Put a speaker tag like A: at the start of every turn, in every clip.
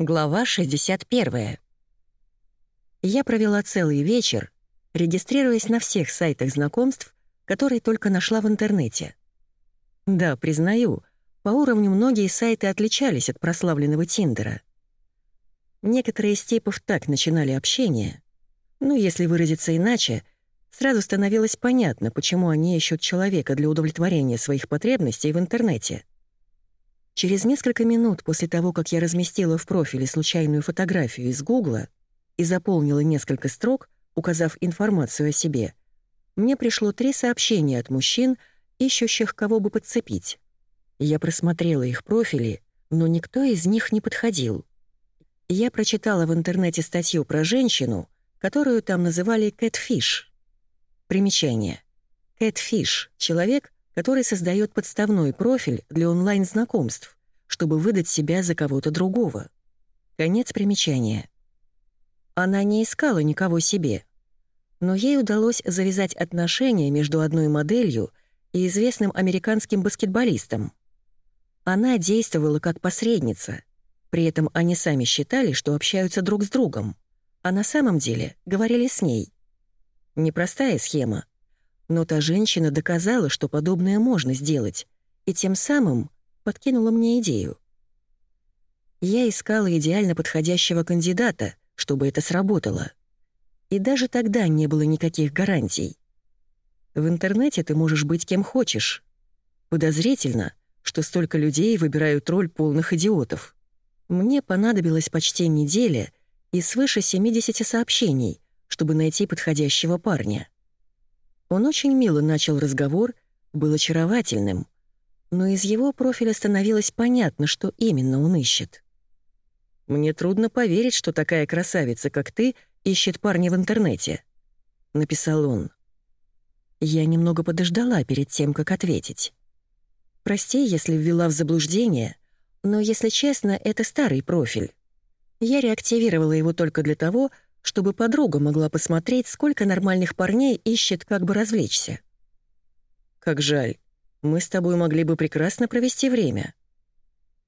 A: Глава 61. Я провела целый вечер, регистрируясь на всех сайтах знакомств, которые только нашла в интернете. Да, признаю, по уровню многие сайты отличались от прославленного Тиндера. Некоторые из типов так начинали общение. Но если выразиться иначе, сразу становилось понятно, почему они ищут человека для удовлетворения своих потребностей в интернете. Через несколько минут после того, как я разместила в профиле случайную фотографию из Гугла и заполнила несколько строк, указав информацию о себе, мне пришло три сообщения от мужчин, ищущих кого бы подцепить. Я просмотрела их профили, но никто из них не подходил. Я прочитала в интернете статью про женщину, которую там называли «кэтфиш». Примечание. Кэтфиш — человек, который создает подставной профиль для онлайн-знакомств, чтобы выдать себя за кого-то другого. Конец примечания. Она не искала никого себе, но ей удалось завязать отношения между одной моделью и известным американским баскетболистом. Она действовала как посредница, при этом они сами считали, что общаются друг с другом, а на самом деле говорили с ней. Непростая схема, но та женщина доказала, что подобное можно сделать, и тем самым подкинула мне идею. Я искала идеально подходящего кандидата, чтобы это сработало. И даже тогда не было никаких гарантий. В интернете ты можешь быть кем хочешь. Подозрительно, что столько людей выбирают роль полных идиотов. Мне понадобилась почти неделя и свыше 70 сообщений, чтобы найти подходящего парня. Он очень мило начал разговор, был очаровательным, но из его профиля становилось понятно, что именно он ищет. «Мне трудно поверить, что такая красавица, как ты, ищет парня в интернете», — написал он. Я немного подождала перед тем, как ответить. «Прости, если ввела в заблуждение, но, если честно, это старый профиль. Я реактивировала его только для того, чтобы подруга могла посмотреть, сколько нормальных парней ищет, как бы развлечься. Как жаль. Мы с тобой могли бы прекрасно провести время.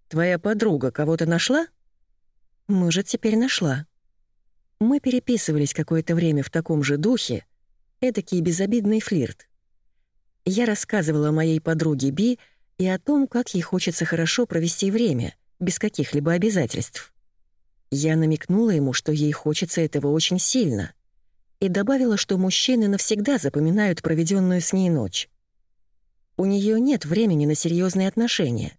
A: Твоя подруга кого-то нашла? Может, теперь нашла. Мы переписывались какое-то время в таком же духе, эдакий безобидный флирт. Я рассказывала моей подруге Би и о том, как ей хочется хорошо провести время, без каких-либо обязательств. Я намекнула ему, что ей хочется этого очень сильно, и добавила, что мужчины навсегда запоминают проведенную с ней ночь. У нее нет времени на серьезные отношения,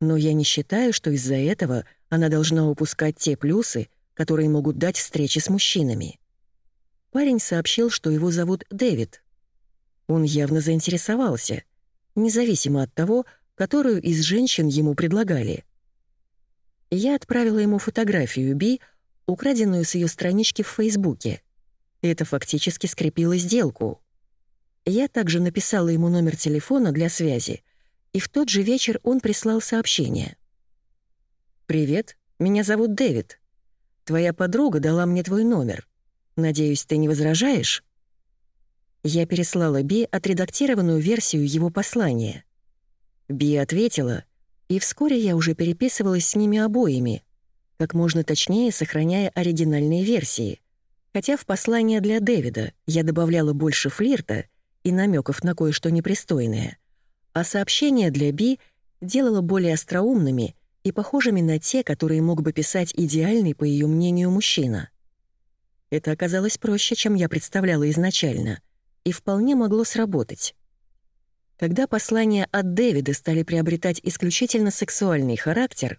A: но я не считаю, что из-за этого она должна упускать те плюсы, которые могут дать встречи с мужчинами. Парень сообщил, что его зовут Дэвид. Он явно заинтересовался, независимо от того, которую из женщин ему предлагали — я отправила ему фотографию Би, украденную с ее странички в Фейсбуке. Это фактически скрепило сделку. Я также написала ему номер телефона для связи, и в тот же вечер он прислал сообщение. «Привет, меня зовут Дэвид. Твоя подруга дала мне твой номер. Надеюсь, ты не возражаешь?» Я переслала Би отредактированную версию его послания. Би ответила — и вскоре я уже переписывалась с ними обоими, как можно точнее сохраняя оригинальные версии. Хотя в послание для Дэвида я добавляла больше флирта и намеков на кое-что непристойное, а сообщения для Би делала более остроумными и похожими на те, которые мог бы писать идеальный, по ее мнению, мужчина. Это оказалось проще, чем я представляла изначально, и вполне могло сработать. Когда послания от Дэвида стали приобретать исключительно сексуальный характер,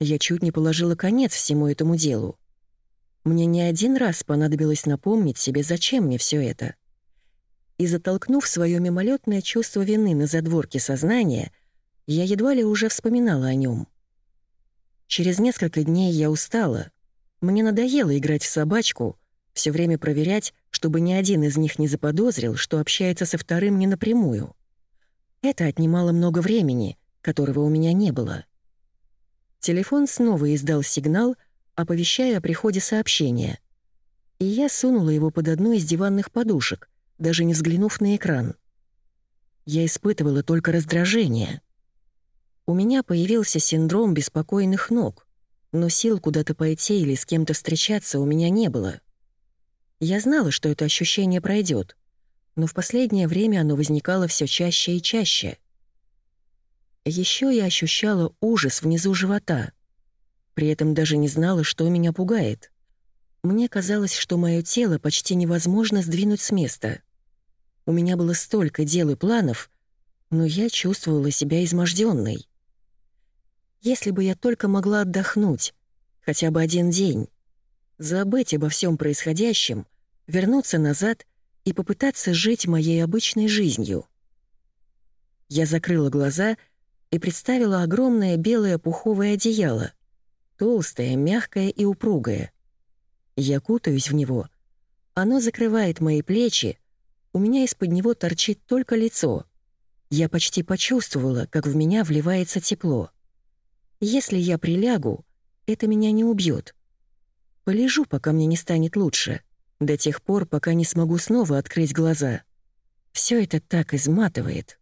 A: я чуть не положила конец всему этому делу. Мне не один раз понадобилось напомнить себе, зачем мне все это. И затолкнув свое мимолетное чувство вины на задворке сознания, я едва ли уже вспоминала о нем. Через несколько дней я устала. Мне надоело играть в собачку, все время проверять, чтобы ни один из них не заподозрил, что общается со вторым не напрямую. Это отнимало много времени, которого у меня не было. Телефон снова издал сигнал, оповещая о приходе сообщения. И я сунула его под одну из диванных подушек, даже не взглянув на экран. Я испытывала только раздражение. У меня появился синдром беспокойных ног. но сил куда-то пойти или с кем-то встречаться у меня не было. Я знала, что это ощущение пройдет, но в последнее время оно возникало все чаще и чаще. Еще я ощущала ужас внизу живота. При этом даже не знала, что меня пугает. Мне казалось, что мое тело почти невозможно сдвинуть с места. У меня было столько дел и планов, но я чувствовала себя изможденной. Если бы я только могла отдохнуть, хотя бы один день, забыть обо всем происходящем, вернуться назад и попытаться жить моей обычной жизнью. Я закрыла глаза и представила огромное белое пуховое одеяло, толстое, мягкое и упругое. Я кутаюсь в него. Оно закрывает мои плечи, у меня из-под него торчит только лицо. Я почти почувствовала, как в меня вливается тепло. Если я прилягу, это меня не убьет. Полежу, пока мне не станет лучше, до тех пор, пока не смогу снова открыть глаза. Все это так изматывает.